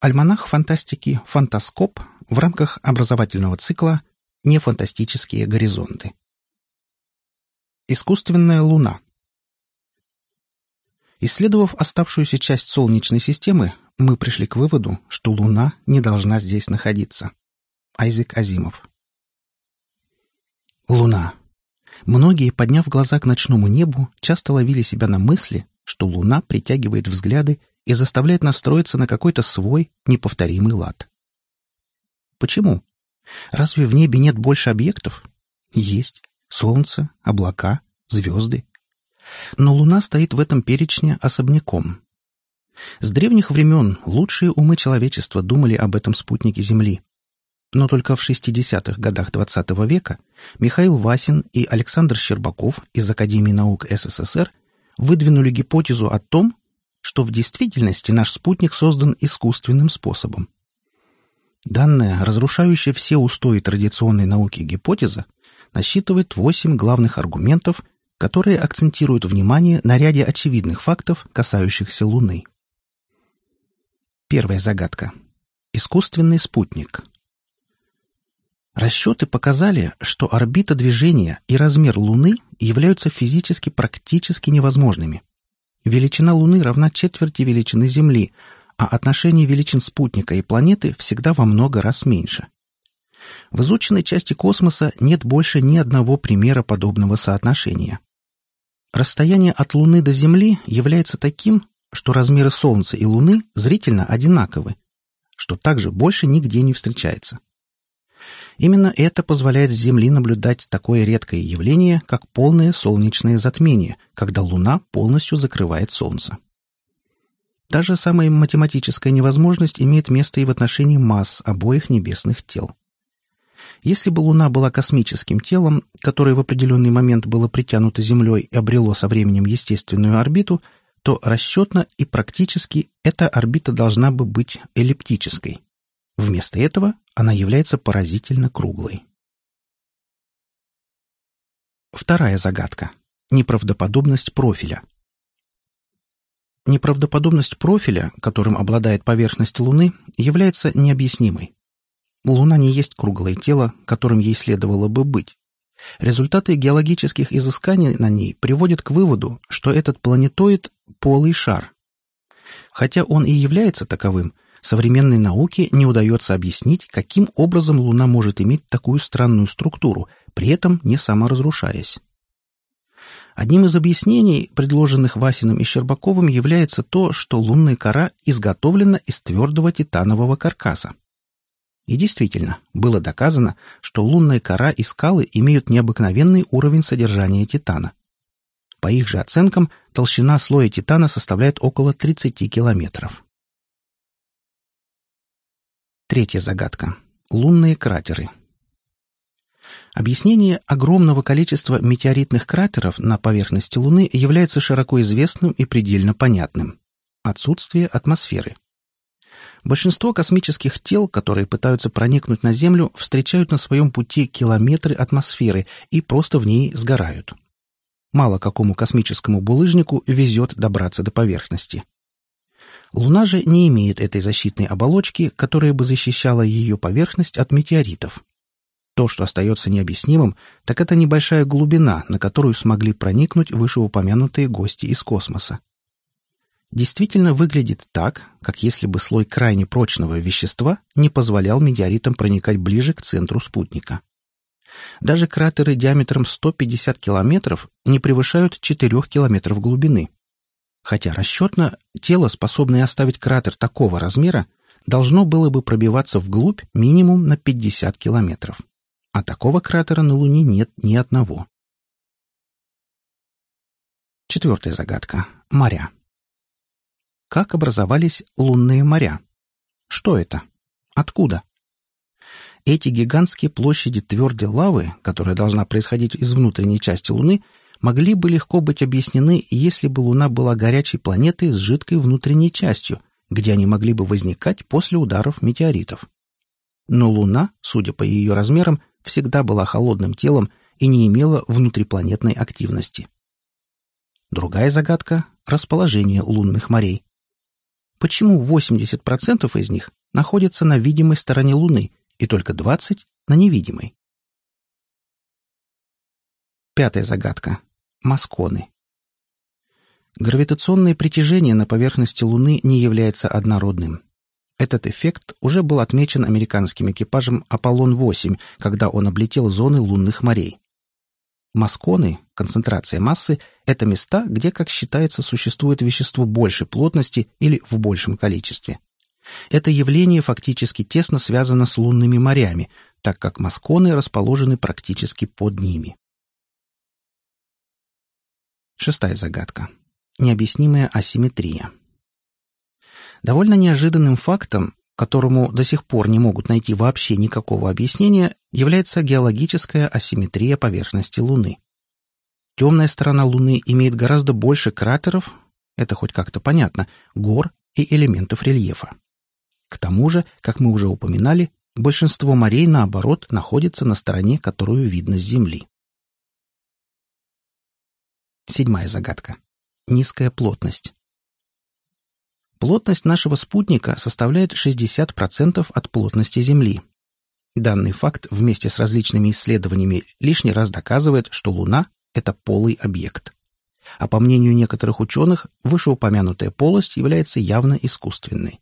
Альманах фантастики «Фантаскоп» в рамках образовательного цикла «Нефантастические горизонты». Искусственная Луна. Исследовав оставшуюся часть Солнечной системы, мы пришли к выводу, что Луна не должна здесь находиться. Айзек Азимов. Луна. Многие, подняв глаза к ночному небу, часто ловили себя на мысли, что Луна притягивает взгляды и заставляет настроиться на какой-то свой неповторимый лад. Почему? Разве в небе нет больше объектов? Есть. Солнце, облака, звезды. Но Луна стоит в этом перечне особняком. С древних времен лучшие умы человечества думали об этом спутнике Земли. Но только в 60-х годах XX века Михаил Васин и Александр Щербаков из Академии наук СССР выдвинули гипотезу о том, что в действительности наш спутник создан искусственным способом. Данная, разрушающая все устои традиционной науки гипотеза, насчитывает восемь главных аргументов, которые акцентируют внимание на ряде очевидных фактов, касающихся Луны. Первая загадка. Искусственный спутник. Расчеты показали, что орбита движения и размер Луны являются физически практически невозможными. Величина Луны равна четверти величины Земли, а отношение величин спутника и планеты всегда во много раз меньше. В изученной части космоса нет больше ни одного примера подобного соотношения. Расстояние от Луны до Земли является таким, что размеры Солнца и Луны зрительно одинаковы, что также больше нигде не встречается. Именно это позволяет с Земли наблюдать такое редкое явление, как полное солнечное затмение, когда Луна полностью закрывает Солнце. Та же самая математическая невозможность имеет место и в отношении масс обоих небесных тел. Если бы Луна была космическим телом, которое в определенный момент было притянуто Землей и обрело со временем естественную орбиту, то расчетно и практически эта орбита должна бы быть эллиптической. Вместо этого она является поразительно круглой. Вторая загадка. Неправдоподобность профиля. Неправдоподобность профиля, которым обладает поверхность Луны, является необъяснимой. Луна не есть круглое тело, которым ей следовало бы быть. Результаты геологических изысканий на ней приводят к выводу, что этот планетоид — полый шар. Хотя он и является таковым, современной науке не удается объяснить, каким образом Луна может иметь такую странную структуру, при этом не саморазрушаясь. Одним из объяснений, предложенных Васиным и Щербаковым, является то, что лунная кора изготовлена из твердого титанового каркаса. И действительно, было доказано, что лунная кора и скалы имеют необыкновенный уровень содержания титана. По их же оценкам, толщина слоя титана составляет около 30 километров. Третья загадка. Лунные кратеры. Объяснение огромного количества метеоритных кратеров на поверхности Луны является широко известным и предельно понятным. Отсутствие атмосферы. Большинство космических тел, которые пытаются проникнуть на Землю, встречают на своем пути километры атмосферы и просто в ней сгорают. Мало какому космическому булыжнику везет добраться до поверхности. Луна же не имеет этой защитной оболочки, которая бы защищала ее поверхность от метеоритов. То, что остается необъяснимым, так это небольшая глубина, на которую смогли проникнуть вышеупомянутые гости из космоса. Действительно выглядит так, как если бы слой крайне прочного вещества не позволял метеоритам проникать ближе к центру спутника. Даже кратеры диаметром 150 километров не превышают 4 километров глубины. Хотя расчетно тело, способное оставить кратер такого размера, должно было бы пробиваться вглубь минимум на 50 километров а такого кратера на Луне нет ни одного. Четвертая загадка. Моря. Как образовались лунные моря? Что это? Откуда? Эти гигантские площади твердой лавы, которая должна происходить из внутренней части Луны, могли бы легко быть объяснены, если бы Луна была горячей планетой с жидкой внутренней частью, где они могли бы возникать после ударов метеоритов. Но Луна, судя по ее размерам, всегда была холодным телом и не имела внутрипланетной активности. Другая загадка — расположение лунных морей. почему 80% из них находятся на видимой стороне Луны и только 20% на невидимой. Пятая загадка. Масконы. Гравитационное притяжение на поверхности Луны не является однородным. Этот эффект уже был отмечен американским экипажем «Аполлон-8», когда он облетел зоны лунных морей. Масконы, концентрация массы, это места, где, как считается, существует вещество большей плотности или в большем количестве. Это явление фактически тесно связано с лунными морями, так как масконы расположены практически под ними. Шестая загадка. Необъяснимая асимметрия. Довольно неожиданным фактом, которому до сих пор не могут найти вообще никакого объяснения, является геологическая асимметрия поверхности Луны. Темная сторона Луны имеет гораздо больше кратеров, это хоть как-то понятно, гор и элементов рельефа. К тому же, как мы уже упоминали, большинство морей, наоборот, находится на стороне, которую видно с Земли. Седьмая загадка. Низкая плотность. Плотность нашего спутника составляет 60% от плотности Земли. Данный факт вместе с различными исследованиями лишний раз доказывает, что Луна — это полый объект. А по мнению некоторых ученых, вышеупомянутая полость является явно искусственной.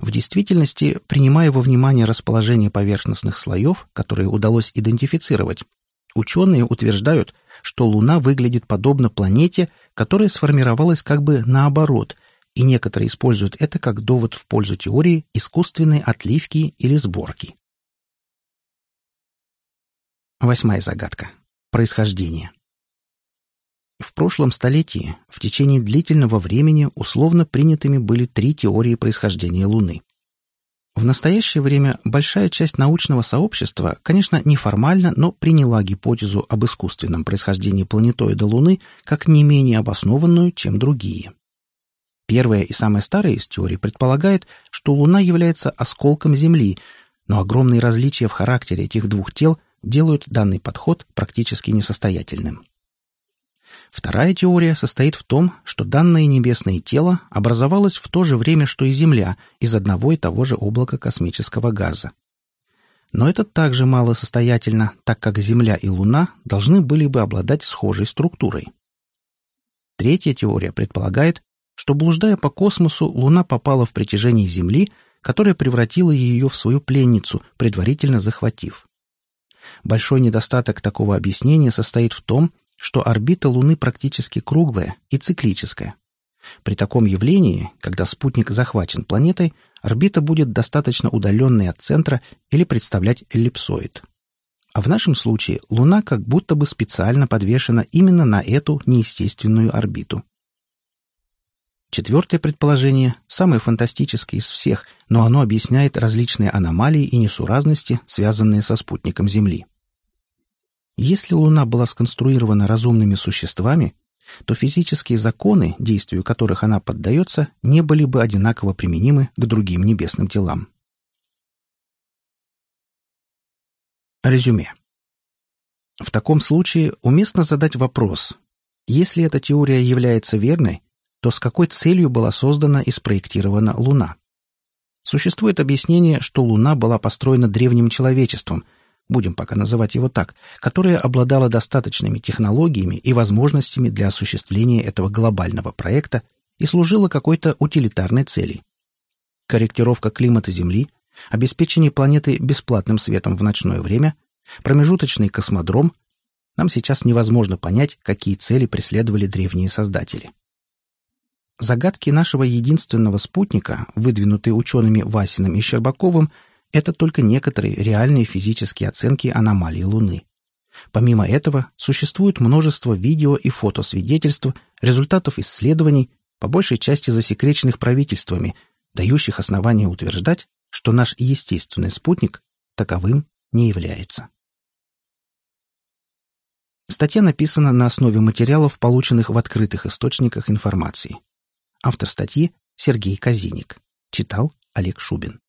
В действительности, принимая во внимание расположение поверхностных слоев, которые удалось идентифицировать, ученые утверждают, что Луна выглядит подобно планете, которая сформировалась как бы наоборот, и некоторые используют это как довод в пользу теории искусственной отливки или сборки. Восьмая загадка. Происхождение. В прошлом столетии в течение длительного времени условно принятыми были три теории происхождения Луны. В настоящее время большая часть научного сообщества, конечно, неформально, но приняла гипотезу об искусственном происхождении планетоида Луны как не менее обоснованную, чем другие. Первая и самая старая из теорий предполагает, что Луна является осколком Земли, но огромные различия в характере этих двух тел делают данный подход практически несостоятельным. Вторая теория состоит в том, что данное небесное тело образовалось в то же время, что и Земля, из одного и того же облака космического газа. Но это также малосостоятельно, так как Земля и Луна должны были бы обладать схожей структурой. Третья теория предполагает, что, блуждая по космосу, Луна попала в притяжение Земли, которое превратило ее в свою пленницу, предварительно захватив. Большой недостаток такого объяснения состоит в том, что орбита Луны практически круглая и циклическая. При таком явлении, когда спутник захвачен планетой, орбита будет достаточно удаленной от центра или представлять эллипсоид. А в нашем случае Луна как будто бы специально подвешена именно на эту неестественную орбиту. Четвертое предположение, самое фантастическое из всех, но оно объясняет различные аномалии и несуразности, связанные со спутником Земли. Если Луна была сконструирована разумными существами, то физические законы, действию которых она поддается, не были бы одинаково применимы к другим небесным телам. Резюме. В таком случае уместно задать вопрос, если эта теория является верной, то с какой целью была создана и спроектирована Луна? Существует объяснение, что Луна была построена древним человечеством – будем пока называть его так, которая обладала достаточными технологиями и возможностями для осуществления этого глобального проекта и служила какой-то утилитарной цели. Корректировка климата Земли, обеспечение планеты бесплатным светом в ночное время, промежуточный космодром – нам сейчас невозможно понять, какие цели преследовали древние создатели. Загадки нашего единственного спутника, выдвинутые учеными Васиным и Щербаковым – это только некоторые реальные физические оценки аномалий Луны. Помимо этого, существует множество видео и фотосвидетельств, результатов исследований, по большей части засекреченных правительствами, дающих основания утверждать, что наш естественный спутник таковым не является. Статья написана на основе материалов, полученных в открытых источниках информации. Автор статьи – Сергей Казиник. Читал Олег Шубин.